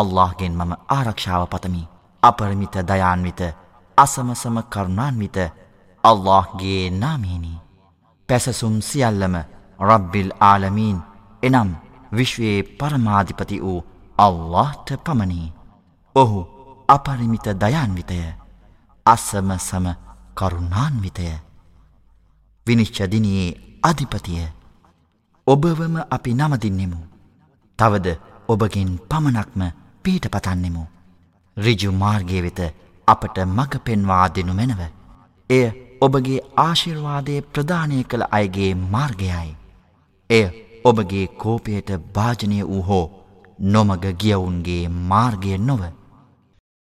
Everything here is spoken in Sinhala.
අල්لهගෙන් මම ආරක්ෂාව පතමි අපරමිත දයාන්විත අසමසම කරුණාන්විත අල්لهගේ නාමේනි පැසසුම් සියල්ලම රබ්බිල් ආලමීන් එනම් විශ්වයේ පරමාධිපති වූ අල්لهට පමණි ඔහු අපරිමිත දයාන්විතය අසමසම කරුණාන්විතය විනිශ්චදිනයේ අධිපතිය ඔබවම අපි නමදින්නෙමු තවද ඔබගෙන් පමණක්ම පීට පතන්නෙමු. රිජු මාර්ගය වෙත අපට මඟ පෙන්වා දෙනු මැනව. එය ඔබගේ ආශිර්වාදය ප්‍රධානය කළ අයගේ මාර්ගයයි. එය ඔබගේ කෝපයට භාජනය වූ හෝ නොමග ගියවුන්ගේ මාර්ගය නොව.